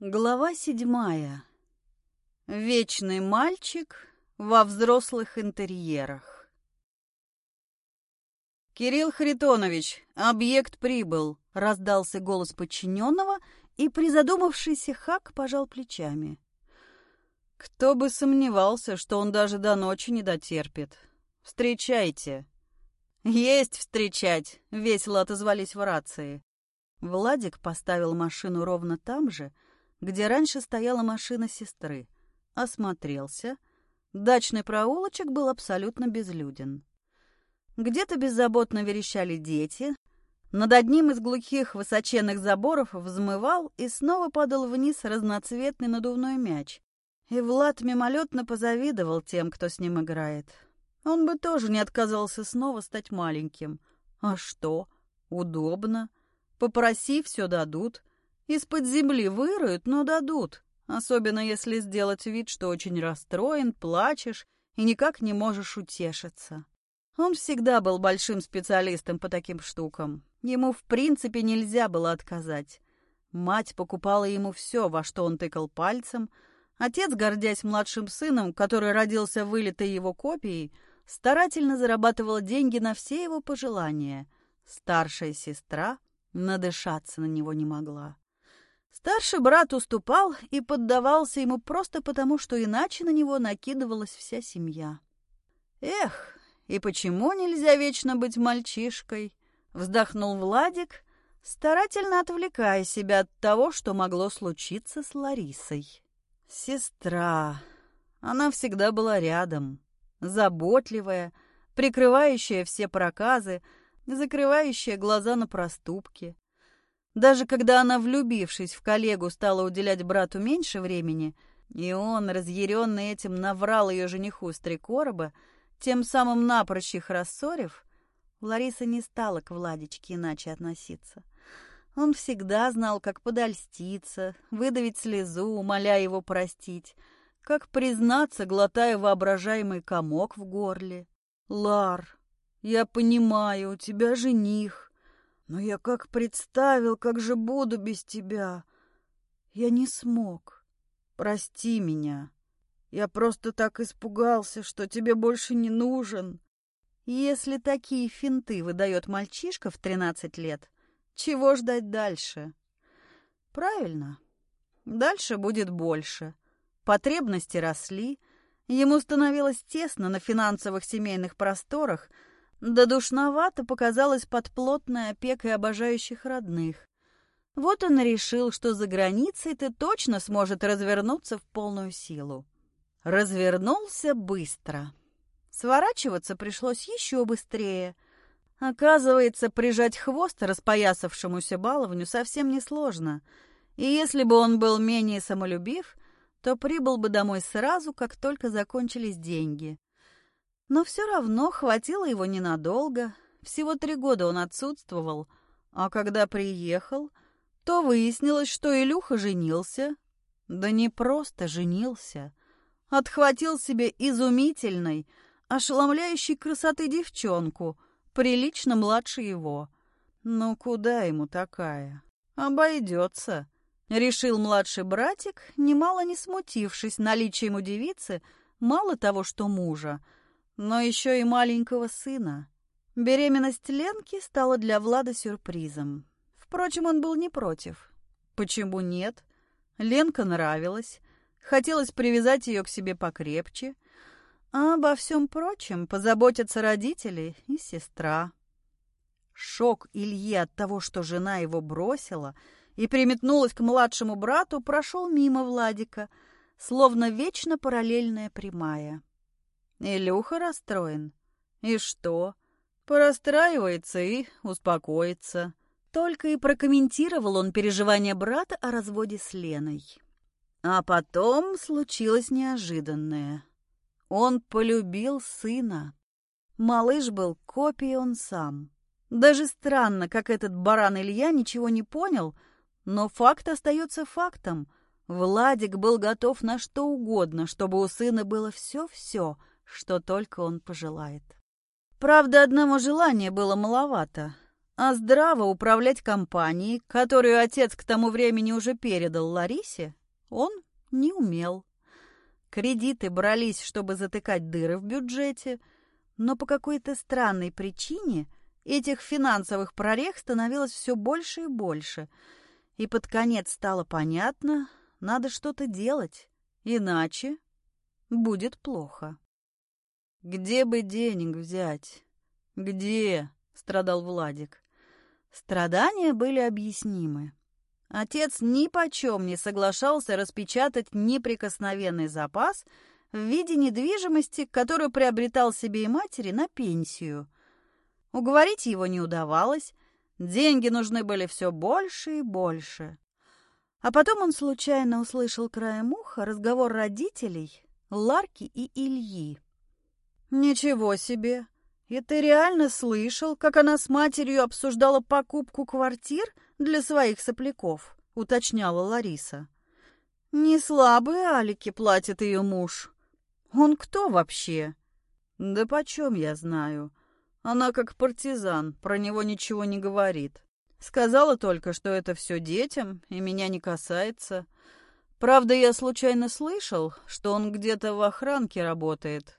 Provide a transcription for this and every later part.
Глава седьмая. Вечный мальчик во взрослых интерьерах. «Кирилл Харитонович, объект прибыл», — раздался голос подчиненного, и призадумавшийся Хак пожал плечами. «Кто бы сомневался, что он даже до ночи не дотерпит. Встречайте». «Есть встречать», — весело отозвались в рации. Владик поставил машину ровно там же, — где раньше стояла машина сестры. Осмотрелся. Дачный проулочек был абсолютно безлюден. Где-то беззаботно верещали дети. Над одним из глухих высоченных заборов взмывал и снова падал вниз разноцветный надувной мяч. И Влад мимолетно позавидовал тем, кто с ним играет. Он бы тоже не отказался снова стать маленьким. А что? Удобно. Попроси, все дадут. Из-под земли выроют, но дадут. Особенно если сделать вид, что очень расстроен, плачешь и никак не можешь утешиться. Он всегда был большим специалистом по таким штукам. Ему в принципе нельзя было отказать. Мать покупала ему все, во что он тыкал пальцем. Отец, гордясь младшим сыном, который родился вылитой его копией, старательно зарабатывал деньги на все его пожелания. Старшая сестра надышаться на него не могла. Старший брат уступал и поддавался ему просто потому, что иначе на него накидывалась вся семья. «Эх, и почему нельзя вечно быть мальчишкой?» — вздохнул Владик, старательно отвлекая себя от того, что могло случиться с Ларисой. «Сестра. Она всегда была рядом, заботливая, прикрывающая все проказы, закрывающая глаза на проступки. Даже когда она, влюбившись в коллегу, стала уделять брату меньше времени, и он, разъяренный этим, наврал ее жениху с три короба, тем самым напрочь их рассорив, Лариса не стала к Владичке иначе относиться. Он всегда знал, как подольститься, выдавить слезу, умоляя его простить, как признаться, глотая воображаемый комок в горле. «Лар, я понимаю, у тебя жених, но я как представил, как же буду без тебя. Я не смог. Прости меня. Я просто так испугался, что тебе больше не нужен. Если такие финты выдает мальчишка в тринадцать лет, чего ждать дальше? Правильно. Дальше будет больше. Потребности росли, ему становилось тесно на финансовых семейных просторах — да душновато показалось под плотной опекой обожающих родных. Вот он решил, что за границей-то точно сможет развернуться в полную силу. Развернулся быстро. Сворачиваться пришлось еще быстрее. Оказывается, прижать хвост распоясавшемуся баловню совсем несложно. И если бы он был менее самолюбив, то прибыл бы домой сразу, как только закончились деньги. Но все равно хватило его ненадолго. Всего три года он отсутствовал. А когда приехал, то выяснилось, что Илюха женился. Да не просто женился. Отхватил себе изумительной, ошеломляющей красоты девчонку, прилично младше его. Ну куда ему такая? Обойдется. Решил младший братик, немало не смутившись наличием у девицы, мало того, что мужа — но еще и маленького сына. Беременность Ленки стала для Влада сюрпризом. Впрочем, он был не против. Почему нет? Ленка нравилась, хотелось привязать ее к себе покрепче, а обо всем прочем позаботятся родители и сестра. Шок Ильи от того, что жена его бросила и приметнулась к младшему брату, прошел мимо Владика, словно вечно параллельная прямая. Илюха расстроен. И что? Порастраивается и успокоится. Только и прокомментировал он переживания брата о разводе с Леной. А потом случилось неожиданное. Он полюбил сына. Малыш был копией он сам. Даже странно, как этот баран Илья ничего не понял, но факт остается фактом. Владик был готов на что угодно, чтобы у сына было все-все, что только он пожелает. Правда, одного желания было маловато. А здраво управлять компанией, которую отец к тому времени уже передал Ларисе, он не умел. Кредиты брались, чтобы затыкать дыры в бюджете, но по какой-то странной причине этих финансовых прорех становилось все больше и больше, и под конец стало понятно, надо что-то делать, иначе будет плохо. «Где бы денег взять? Где?» — страдал Владик. Страдания были объяснимы. Отец ни почем не соглашался распечатать неприкосновенный запас в виде недвижимости, которую приобретал себе и матери на пенсию. Уговорить его не удавалось, деньги нужны были все больше и больше. А потом он случайно услышал краем уха разговор родителей Ларки и Ильи. «Ничего себе! И ты реально слышал, как она с матерью обсуждала покупку квартир для своих сопляков?» — уточняла Лариса. «Не слабые алики платит ее муж. Он кто вообще?» «Да почем я знаю? Она как партизан, про него ничего не говорит. Сказала только, что это все детям и меня не касается. Правда, я случайно слышал, что он где-то в охранке работает.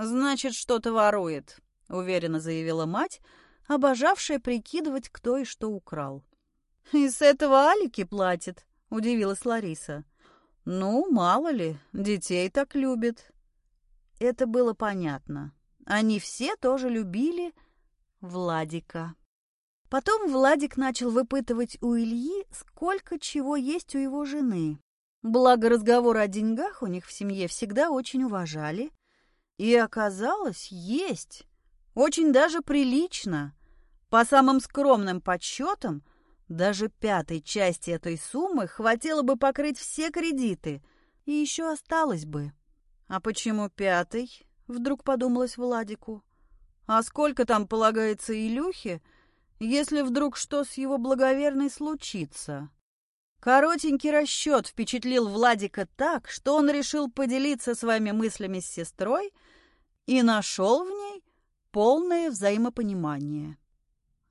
«Значит, что-то ворует», — уверенно заявила мать, обожавшая прикидывать, кто и что украл. «И с этого Алики платит», — удивилась Лариса. «Ну, мало ли, детей так любит». Это было понятно. Они все тоже любили Владика. Потом Владик начал выпытывать у Ильи, сколько чего есть у его жены. Благо разговоры о деньгах у них в семье всегда очень уважали. И оказалось, есть. Очень даже прилично. По самым скромным подсчетам, даже пятой части этой суммы хватило бы покрыть все кредиты, и еще осталось бы. А почему пятой? Вдруг подумалось Владику. А сколько там полагается Илюхе, если вдруг что с его благоверной случится? Коротенький расчет впечатлил Владика так, что он решил поделиться своими мыслями с сестрой и нашел в ней полное взаимопонимание.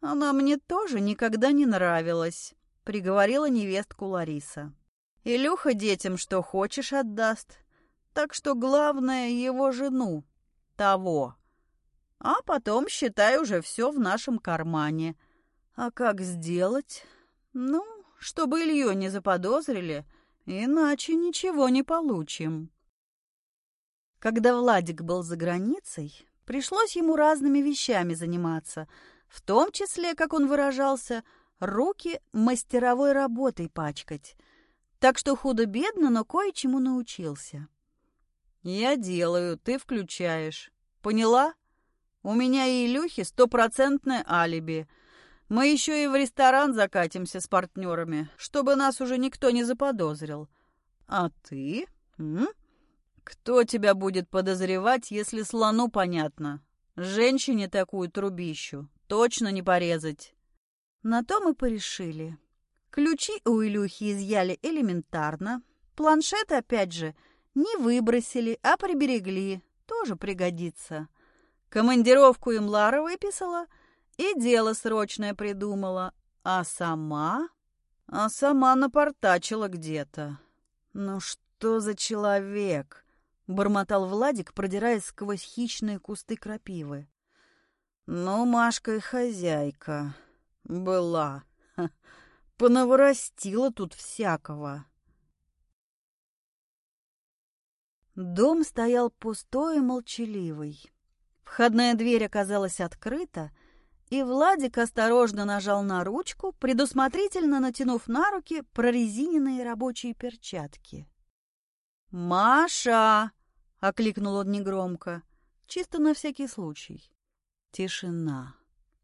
«Она мне тоже никогда не нравилась», — приговорила невестку Лариса. «Илюха детям что хочешь отдаст, так что главное его жену, того. А потом, считай, уже все в нашем кармане. А как сделать? Ну, чтобы Илью не заподозрили, иначе ничего не получим. Когда Владик был за границей, пришлось ему разными вещами заниматься, в том числе, как он выражался, руки мастеровой работой пачкать. Так что худо-бедно, но кое-чему научился. «Я делаю, ты включаешь. Поняла? У меня и Илюхи стопроцентное алиби. Мы еще и в ресторан закатимся с партнерами, чтобы нас уже никто не заподозрил. А ты? М? Кто тебя будет подозревать, если слону понятно? Женщине такую трубищу точно не порезать. На то мы порешили. Ключи у Илюхи изъяли элементарно. Планшет, опять же, не выбросили, а приберегли. Тоже пригодится. Командировку им Лара выписала — и дело срочное придумала. А сама? А сама напортачила где-то. Ну что за человек? Бормотал Владик, продираясь сквозь хищные кусты крапивы. Ну, Машка и хозяйка. Была. Ха, понаворостила тут всякого. Дом стоял пустой и молчаливый. Входная дверь оказалась открыта, и Владик осторожно нажал на ручку, предусмотрительно натянув на руки прорезиненные рабочие перчатки. «Маша!» — окликнул он негромко, чисто на всякий случай. Тишина.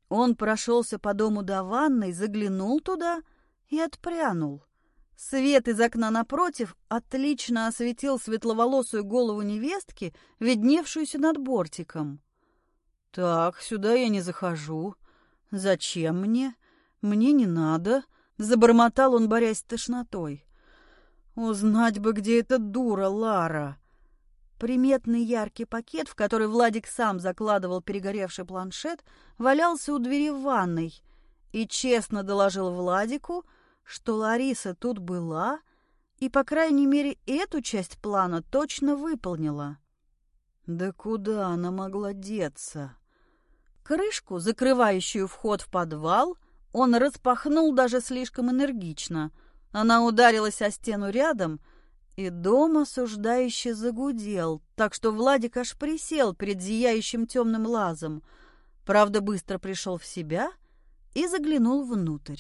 Он прошелся по дому до ванной, заглянул туда и отпрянул. Свет из окна напротив отлично осветил светловолосую голову невестки, видневшуюся над бортиком. «Так, сюда я не захожу. Зачем мне? Мне не надо», — забормотал он, борясь с тошнотой. «Узнать бы, где эта дура Лара!» Приметный яркий пакет, в который Владик сам закладывал перегоревший планшет, валялся у двери в ванной, и честно доложил Владику, что Лариса тут была и, по крайней мере, эту часть плана точно выполнила. Да куда она могла деться? Крышку, закрывающую вход в подвал, он распахнул даже слишком энергично. Она ударилась о стену рядом, и дом осуждающе загудел, так что Владик аж присел перед зияющим темным лазом. Правда, быстро пришел в себя и заглянул внутрь.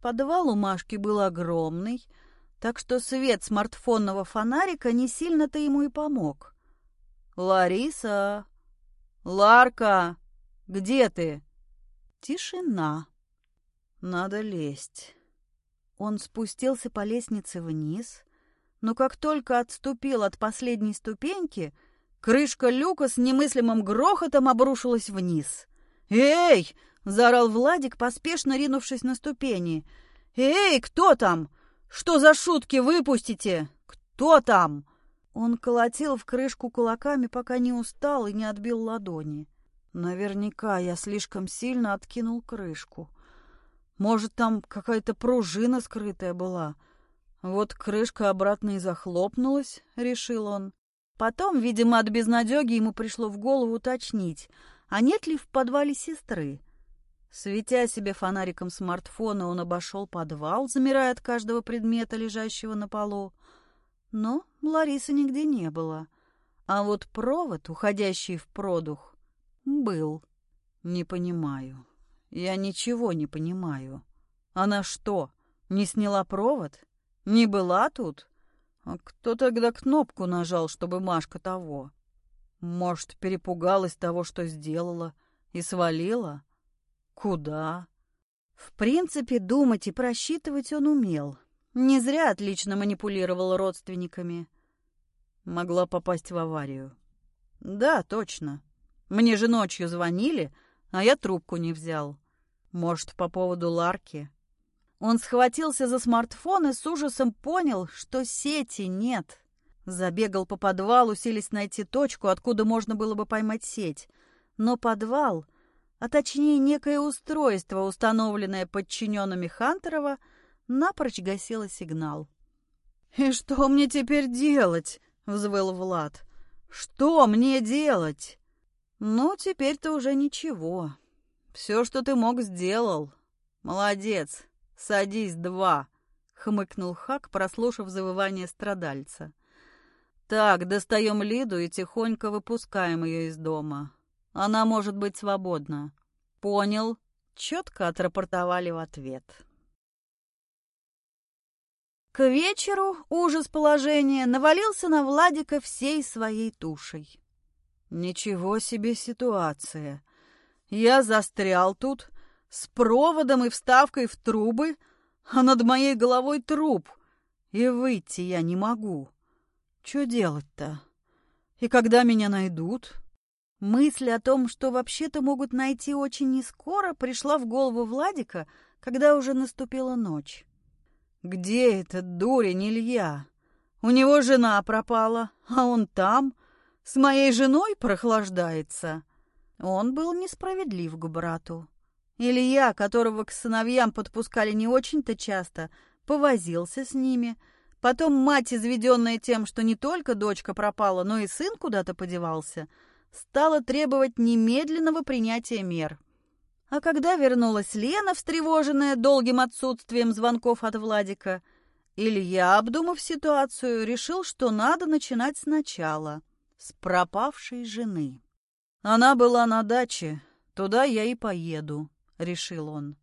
Подвал у Машки был огромный, так что свет смартфонного фонарика не сильно-то ему и помог. «Лариса! Ларка! Где ты?» Тишина. Надо лезть. Он спустился по лестнице вниз, но как только отступил от последней ступеньки, крышка люка с немыслимым грохотом обрушилась вниз. «Эй!» — заорал Владик, поспешно ринувшись на ступени. «Эй, кто там? Что за шутки выпустите? Кто там?» Он колотил в крышку кулаками, пока не устал и не отбил ладони. Наверняка я слишком сильно откинул крышку. Может, там какая-то пружина скрытая была. Вот крышка обратно и захлопнулась, решил он. Потом, видимо, от безнадеги ему пришло в голову уточнить, а нет ли в подвале сестры. Светя себе фонариком смартфона, он обошел подвал, замирая от каждого предмета, лежащего на полу. Но Ларисы нигде не было. А вот провод, уходящий в продух, был. Не понимаю. Я ничего не понимаю. Она что, не сняла провод? Не была тут? А кто тогда кнопку нажал, чтобы Машка того? Может, перепугалась того, что сделала, и свалила? Куда? В принципе, думать и просчитывать он умел. Не зря отлично манипулировал родственниками. Могла попасть в аварию. Да, точно. Мне же ночью звонили, а я трубку не взял. Может, по поводу Ларки? Он схватился за смартфон и с ужасом понял, что сети нет. Забегал по подвалу, селись найти точку, откуда можно было бы поймать сеть. Но подвал, а точнее некое устройство, установленное подчиненными Хантерова, напрочь гасила сигнал. «И что мне теперь делать?» — взвыл Влад. «Что мне делать?» «Ну, теперь-то уже ничего. Все, что ты мог, сделал. Молодец. Садись, два!» — хмыкнул Хак, прослушав завывание страдальца. «Так, достаем Лиду и тихонько выпускаем ее из дома. Она может быть свободна». «Понял», — четко отрапортовали в ответ. К вечеру ужас положения навалился на Владика всей своей тушей. Ничего себе ситуация. Я застрял тут с проводом и вставкой в трубы, а над моей головой труп, и выйти я не могу. Что делать-то? И когда меня найдут? Мысль о том, что вообще-то могут найти очень нескоро, пришла в голову Владика, когда уже наступила ночь. Где этот дурень Илья? У него жена пропала, а он там, с моей женой прохлаждается. Он был несправедлив к брату. Илья, которого к сыновьям подпускали не очень-то часто, повозился с ними. Потом мать, изведенная тем, что не только дочка пропала, но и сын куда-то подевался, стала требовать немедленного принятия мер — а когда вернулась Лена, встревоженная долгим отсутствием звонков от Владика, Илья, обдумав ситуацию, решил, что надо начинать сначала, с пропавшей жены. Она была на даче, туда я и поеду, решил он.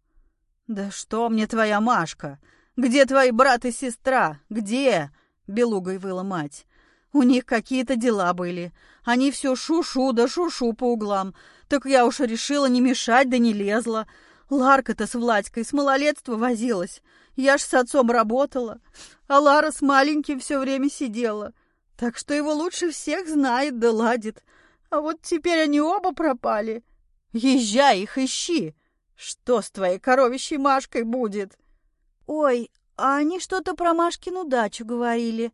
Да что мне твоя Машка? Где твои брат и сестра? Где? Белугой выла мать. У них какие-то дела были. Они все шу-шу да шу-шу по углам. Так я уж решила не мешать, да не лезла. Ларка-то с Владькой с малолетства возилась. Я ж с отцом работала, а Лара с маленьким все время сидела. Так что его лучше всех знает да ладит. А вот теперь они оба пропали. Езжай их ищи. Что с твоей коровищей Машкой будет? Ой, а они что-то про Машкину дачу говорили.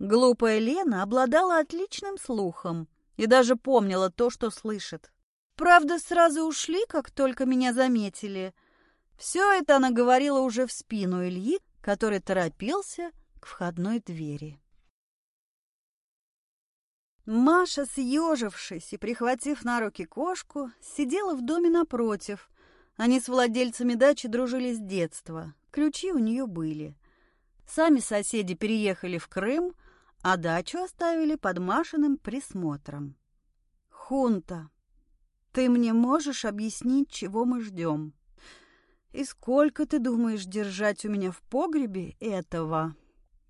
Глупая Лена обладала отличным слухом и даже помнила то, что слышит. Правда, сразу ушли, как только меня заметили. Все это она говорила уже в спину Ильи, который торопился к входной двери. Маша, съежившись и прихватив на руки кошку, сидела в доме напротив. Они с владельцами дачи дружили с детства. Ключи у нее были. Сами соседи переехали в Крым, а дачу оставили под Машиным присмотром. «Хунта, ты мне можешь объяснить, чего мы ждем? И сколько ты думаешь держать у меня в погребе этого?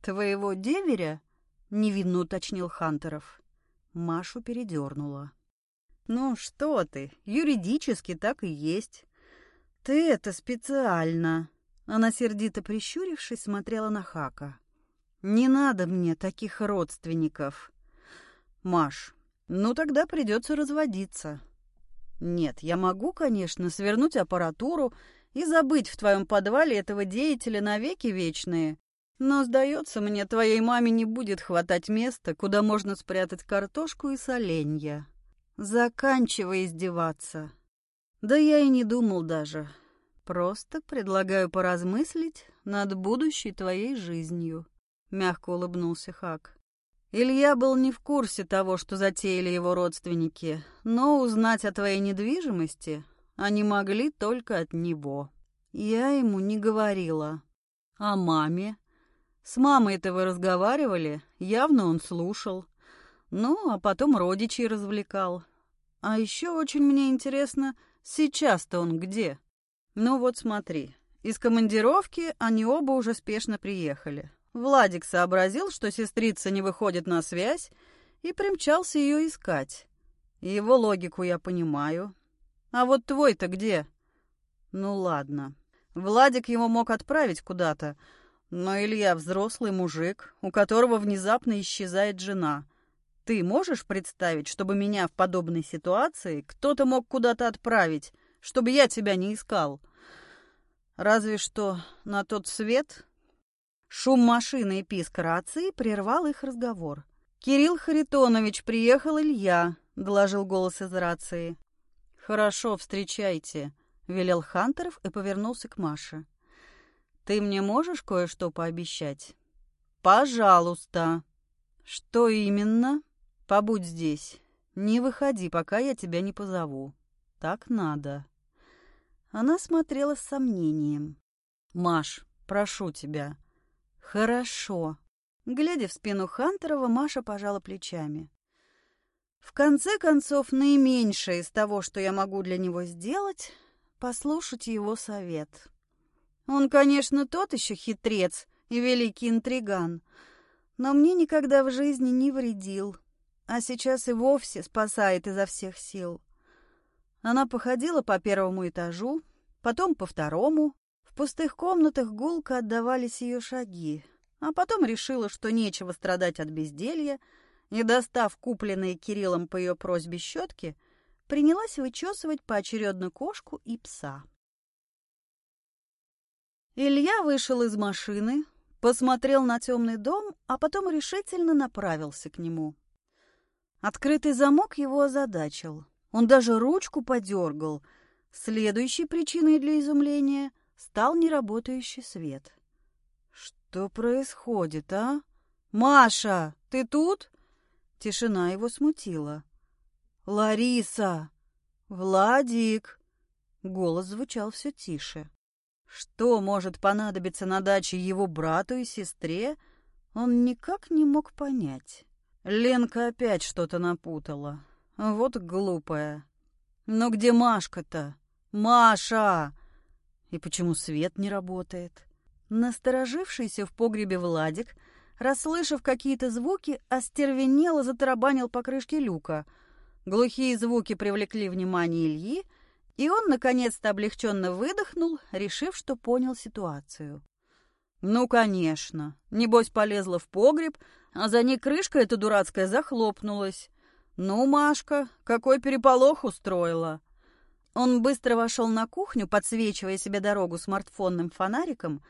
Твоего деверя?» — невинно уточнил Хантеров. Машу передернула. «Ну что ты, юридически так и есть. Ты это специально». Она, сердито прищурившись, смотрела на Хака. «Не надо мне таких родственников». «Маш, ну тогда придется разводиться». «Нет, я могу, конечно, свернуть аппаратуру и забыть в твоем подвале этого деятеля навеки вечные, но, сдается мне, твоей маме не будет хватать места, куда можно спрятать картошку и соленья. Заканчивай издеваться. Да я и не думал даже. Просто предлагаю поразмыслить над будущей твоей жизнью. Мягко улыбнулся Хак. Илья был не в курсе того, что затеяли его родственники, но узнать о твоей недвижимости они могли только от него. Я ему не говорила. А маме? С мамой-то вы разговаривали, явно он слушал. Ну, а потом родичей развлекал. А еще очень мне интересно, сейчас-то он где? Ну вот смотри, из командировки они оба уже спешно приехали. Владик сообразил, что сестрица не выходит на связь, и примчался ее искать. Его логику я понимаю. А вот твой-то где? Ну ладно. Владик его мог отправить куда-то, но Илья взрослый мужик, у которого внезапно исчезает жена. Ты можешь представить, чтобы меня в подобной ситуации кто-то мог куда-то отправить, чтобы я тебя не искал? Разве что на тот свет... Шум машины и писк рации прервал их разговор. «Кирилл Харитонович, приехал Илья», — доложил голос из рации. «Хорошо, встречайте», — велел Хантеров и повернулся к Маше. Ты мне можешь кое-что пообещать? Пожалуйста. Что именно? Побудь здесь. Не выходи, пока я тебя не позову. Так надо. Она смотрела с сомнением. Маш, прошу тебя. Хорошо. Глядя в спину Хантерова, Маша пожала плечами. В конце концов, наименьшее из того, что я могу для него сделать, послушать его совет. Он, конечно, тот еще хитрец и великий интриган, но мне никогда в жизни не вредил, а сейчас и вовсе спасает изо всех сил. Она походила по первому этажу, потом по второму. В пустых комнатах гулко отдавались ее шаги, а потом решила, что нечего страдать от безделья, и, достав купленные Кириллом по ее просьбе щетки, принялась вычесывать поочередно кошку и пса. Илья вышел из машины, посмотрел на темный дом, а потом решительно направился к нему. Открытый замок его озадачил. Он даже ручку подергал. Следующей причиной для изумления стал неработающий свет. «Что происходит, а? Маша, ты тут?» Тишина его смутила. «Лариса! Владик!» Голос звучал все тише. Что может понадобиться на даче его брату и сестре, он никак не мог понять. Ленка опять что-то напутала. Вот глупая. Но где Машка-то? Маша! И почему свет не работает? Насторожившийся в погребе Владик, расслышав какие-то звуки, остервенело затарабанил по крышке люка. Глухие звуки привлекли внимание Ильи, и он, наконец-то, облегченно выдохнул, решив, что понял ситуацию. Ну, конечно. Небось, полезла в погреб, а за ней крышка эта дурацкая захлопнулась. Ну, Машка, какой переполох устроила. Он быстро вошел на кухню, подсвечивая себе дорогу смартфонным фонариком,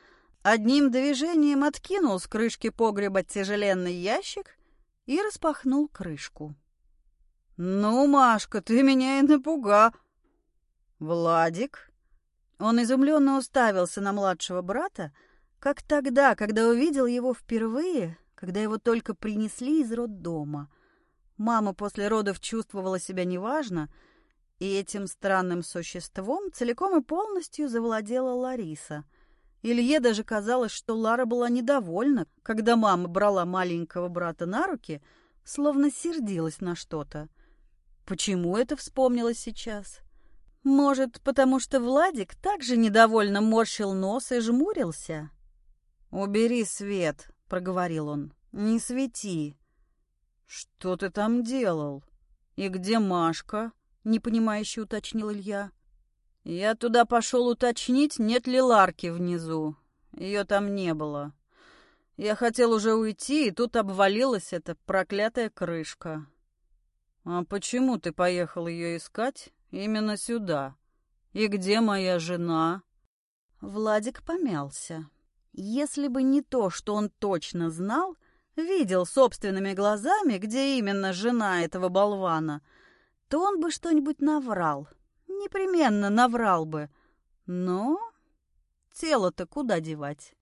одним движением откинул с крышки погреба тяжеленный ящик и распахнул крышку. «Ну, Машка, ты меня и напуга!» «Владик?» Он изумленно уставился на младшего брата, как тогда, когда увидел его впервые, когда его только принесли из роддома. Мама после родов чувствовала себя неважно, и этим странным существом целиком и полностью завладела Лариса. Илье даже казалось, что Лара была недовольна, когда мама брала маленького брата на руки, словно сердилась на что-то. Почему это вспомнилось сейчас? Может, потому что Владик также недовольно морщил нос и жмурился? «Убери свет», — проговорил он. «Не свети». «Что ты там делал? И где Машка?» — непонимающе уточнил Илья. «Я туда пошел уточнить, нет ли Ларки внизу. Ее там не было. Я хотел уже уйти, и тут обвалилась эта проклятая крышка. А почему ты поехал ее искать именно сюда? И где моя жена?» Владик помялся. Если бы не то, что он точно знал, видел собственными глазами, где именно жена этого болвана, то он бы что-нибудь наврал. Непременно наврал бы. Но тело-то куда девать?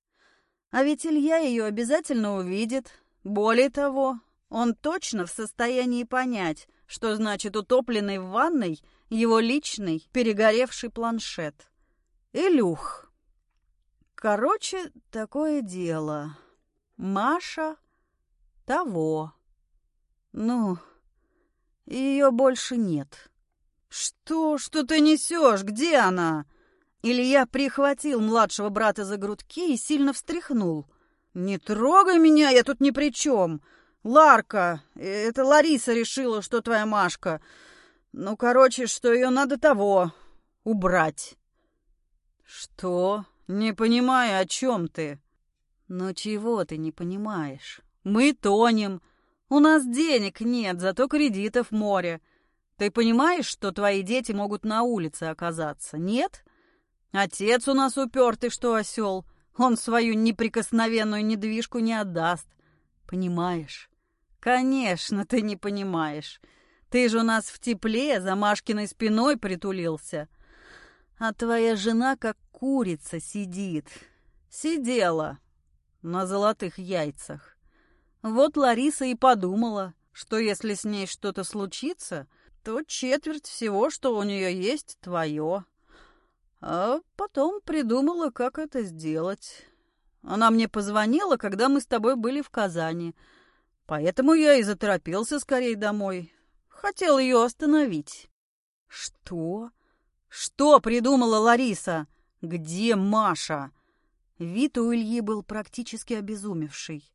А ведь Илья ее обязательно увидит. Более того, он точно в состоянии понять, что значит утопленный в ванной его личный перегоревший планшет. Илюх. Короче, такое дело. Маша того. Ну, ее больше нет. Что, что ты несешь? Где она? Илья прихватил младшего брата за грудки и сильно встряхнул. «Не трогай меня, я тут ни при чем. Ларка, это Лариса решила, что твоя Машка. Ну, короче, что ее надо того, убрать». «Что? Не понимаю, о чем ты?» «Ну чего ты не понимаешь? Мы тонем. У нас денег нет, зато кредитов море. Ты понимаешь, что твои дети могут на улице оказаться, нет? Отец у нас упертый, что осел. Он свою неприкосновенную недвижку не отдаст. Понимаешь? Конечно, ты не понимаешь. Ты же у нас в тепле за Машкиной спиной притулился. А твоя жена как курица сидит. Сидела на золотых яйцах. Вот Лариса и подумала, что если с ней что-то случится, то четверть всего, что у нее есть, твое. А потом придумала, как это сделать. Она мне позвонила, когда мы с тобой были в Казани. Поэтому я и заторопился скорее домой. Хотел ее остановить. Что? Что придумала Лариса? Где Маша? Вид у Ильи был практически обезумевший.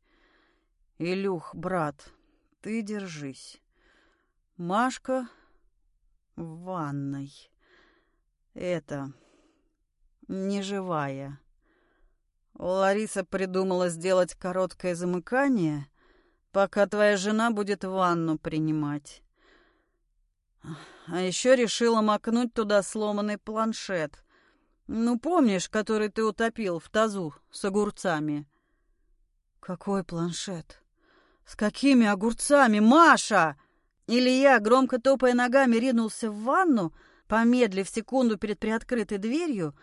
Илюх, брат, ты держись. Машка в ванной. Это неживая. Лариса придумала сделать короткое замыкание, пока твоя жена будет ванну принимать. А еще решила макнуть туда сломанный планшет. Ну, помнишь, который ты утопил в тазу с огурцами? Какой планшет? «С какими огурцами, Маша?» Илья, громко топая ногами, ринулся в ванну, помедлив секунду перед приоткрытой дверью,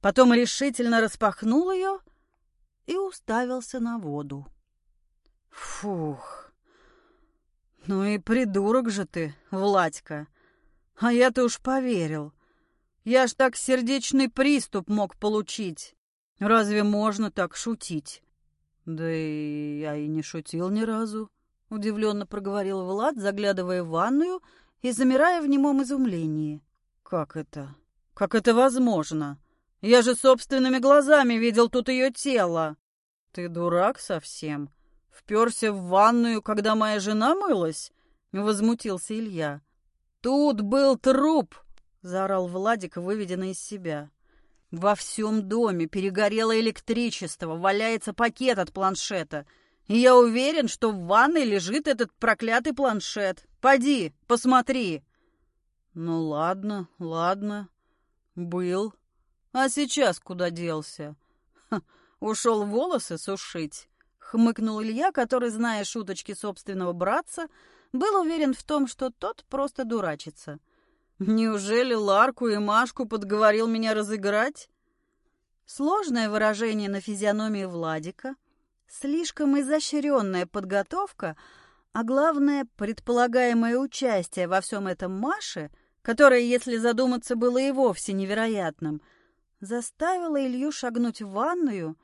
потом решительно распахнул ее и уставился на воду. «Фух! Ну и придурок же ты, Владька! А я-то уж поверил. Я ж так сердечный приступ мог получить. Разве можно так шутить?» «Да и я и не шутил ни разу», — удивленно проговорил Влад, заглядывая в ванную и замирая в немом изумлении. «Как это? Как это возможно? Я же собственными глазами видел тут ее тело!» «Ты дурак совсем? Вперся в ванную, когда моя жена мылась?» — возмутился Илья. «Тут был труп!» — заорал Владик, выведенный из себя. Во всем доме перегорело электричество, валяется пакет от планшета. И я уверен, что в ванной лежит этот проклятый планшет. Поди, посмотри. Ну ладно, ладно. Был. А сейчас куда делся? Ушел волосы сушить. Хмыкнул Илья, который, зная шуточки собственного братца, был уверен в том, что тот просто дурачится. Неужели Ларку и Машку подговорил меня разыграть? Сложное выражение на физиономии Владика, слишком изощренная подготовка, а главное, предполагаемое участие во всем этом Маше, которое, если задуматься, было и вовсе невероятным, заставило Илью шагнуть в ванную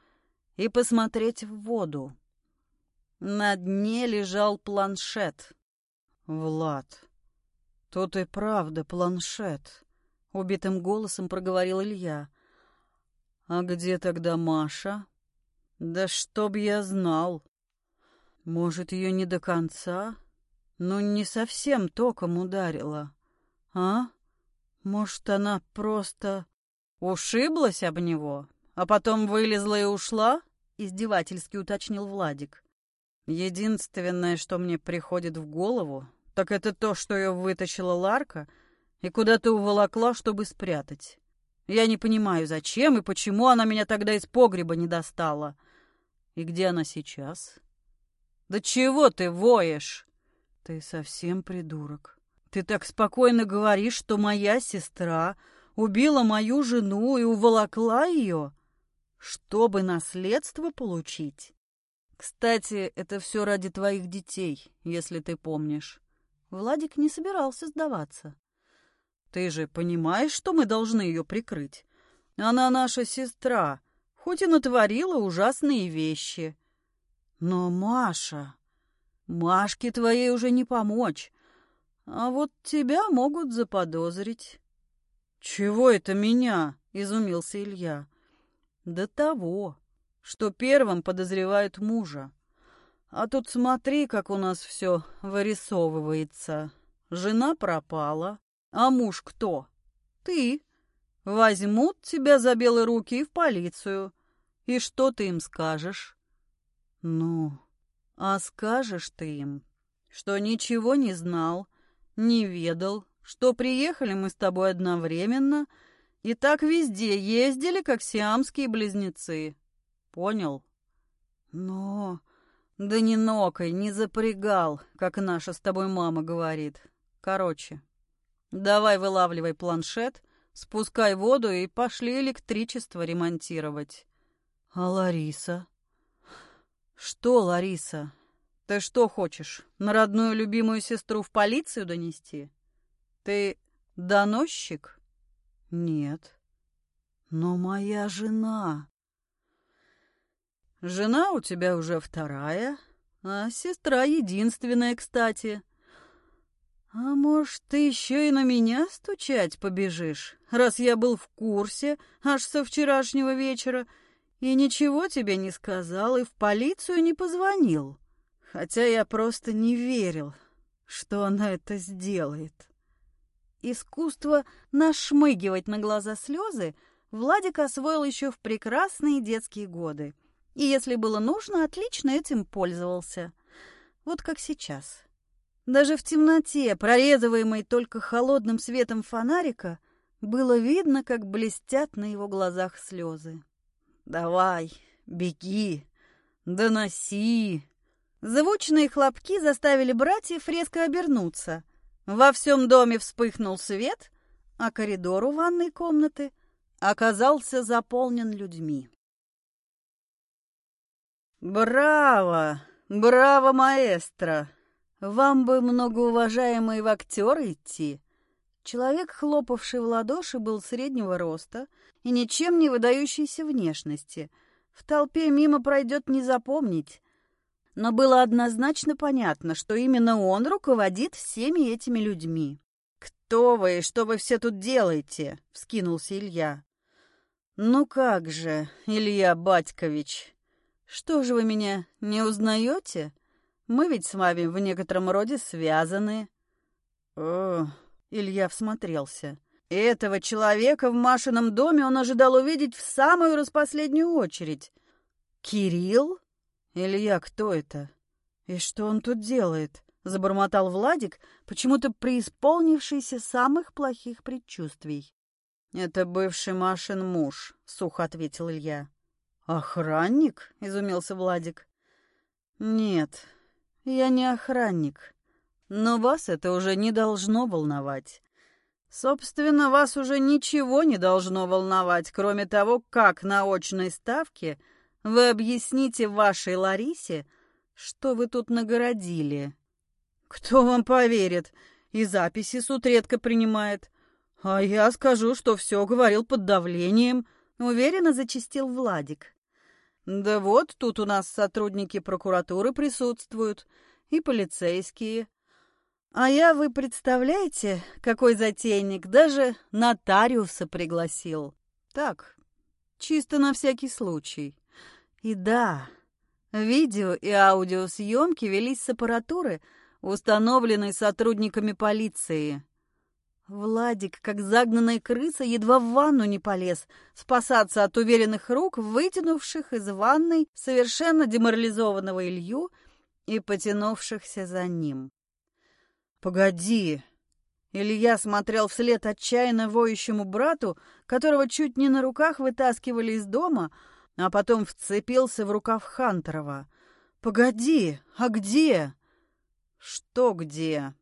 и посмотреть в воду. На дне лежал планшет. «Влад, тут и правда планшет», — убитым голосом проговорил Илья. «А где тогда Маша?» «Да чтоб я знал. Может, ее не до конца, но не совсем током ударила. А? Может, она просто ушиблась об него, а потом вылезла и ушла?» — издевательски уточнил Владик. Единственное, что мне приходит в голову, так это то, что ее вытащила Ларка и куда-то уволокла, чтобы спрятать. Я не понимаю, зачем и почему она меня тогда из погреба не достала. И где она сейчас? Да чего ты воешь? Ты совсем придурок. Ты так спокойно говоришь, что моя сестра убила мою жену и уволокла ее, чтобы наследство получить. Кстати, это все ради твоих детей, если ты помнишь. Владик не собирался сдаваться. Ты же понимаешь, что мы должны ее прикрыть? Она наша сестра, хоть и натворила ужасные вещи. Но Маша... Машке твоей уже не помочь. А вот тебя могут заподозрить. «Чего это меня?» — изумился Илья. «До того что первым подозревают мужа. А тут смотри, как у нас все вырисовывается. Жена пропала, а муж кто? Ты. Возьмут тебя за белые руки и в полицию. И что ты им скажешь? Ну, а скажешь ты им, что ничего не знал, не ведал, что приехали мы с тобой одновременно и так везде ездили, как сиамские близнецы. Понял? Но... Да не нокой, не запрягал, как наша с тобой мама говорит. Короче, давай вылавливай планшет, спускай воду и пошли электричество ремонтировать. А Лариса? Что, Лариса? Ты что хочешь, на родную любимую сестру в полицию донести? Ты доносчик? Нет. Но моя жена... Жена у тебя уже вторая, а сестра единственная, кстати. А может, ты еще и на меня стучать побежишь, раз я был в курсе аж со вчерашнего вечера и ничего тебе не сказал и в полицию не позвонил? Хотя я просто не верил, что она это сделает. Искусство нашмыгивать на глаза слезы Владик освоил еще в прекрасные детские годы — и, если было нужно, отлично этим пользовался. Вот как сейчас. Даже в темноте, прорезываемой только холодным светом фонарика, было видно, как блестят на его глазах слезы. «Давай, беги, доноси!» Звучные хлопки заставили братьев резко обернуться. Во всем доме вспыхнул свет, а коридор у ванной комнаты оказался заполнен людьми. «Браво! Браво, маэстро! Вам бы, многоуважаемый в актеры, идти!» Человек, хлопавший в ладоши, был среднего роста и ничем не выдающейся внешности. В толпе мимо пройдет не запомнить. Но было однозначно понятно, что именно он руководит всеми этими людьми. «Кто вы и что вы все тут делаете?» — вскинулся Илья. «Ну как же, Илья Батькович!» «Что же вы меня не узнаете? Мы ведь с вами в некотором роде связаны». «О...» — Илья всмотрелся. «Этого человека в Машином доме он ожидал увидеть в самую распоследнюю очередь. Кирилл? Илья, кто это? И что он тут делает?» — забормотал Владик, почему-то преисполнившийся самых плохих предчувствий. «Это бывший Машин муж», — сухо ответил Илья. «Охранник?» — изумился Владик. «Нет, я не охранник. Но вас это уже не должно волновать. Собственно, вас уже ничего не должно волновать, кроме того, как на очной ставке вы объясните вашей Ларисе, что вы тут нагородили. Кто вам поверит? И записи суд редко принимает. А я скажу, что все говорил под давлением, уверенно зачистил Владик. Да вот, тут у нас сотрудники прокуратуры присутствуют и полицейские. А я, вы представляете, какой затейник, даже нотариуса пригласил. Так, чисто на всякий случай. И да, видео и аудиосъемки велись с аппаратуры, установленной сотрудниками полиции. Владик, как загнанная крыса, едва в ванну не полез, спасаться от уверенных рук, вытянувших из ванной совершенно деморализованного Илью и потянувшихся за ним. «Погоди!» Илья смотрел вслед отчаянно воющему брату, которого чуть не на руках вытаскивали из дома, а потом вцепился в рукав Хантерова. «Погоди! А где?» «Что где?»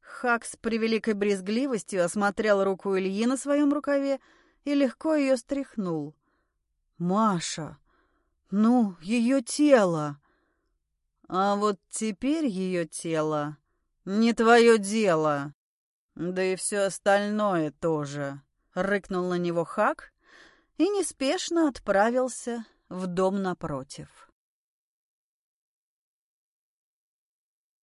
Хак с превеликой брезгливостью осмотрел руку Ильи на своем рукаве и легко ее стряхнул. «Маша! Ну, ее тело!» «А вот теперь ее тело не твое дело!» «Да и все остальное тоже!» — рыкнул на него Хак и неспешно отправился в дом напротив.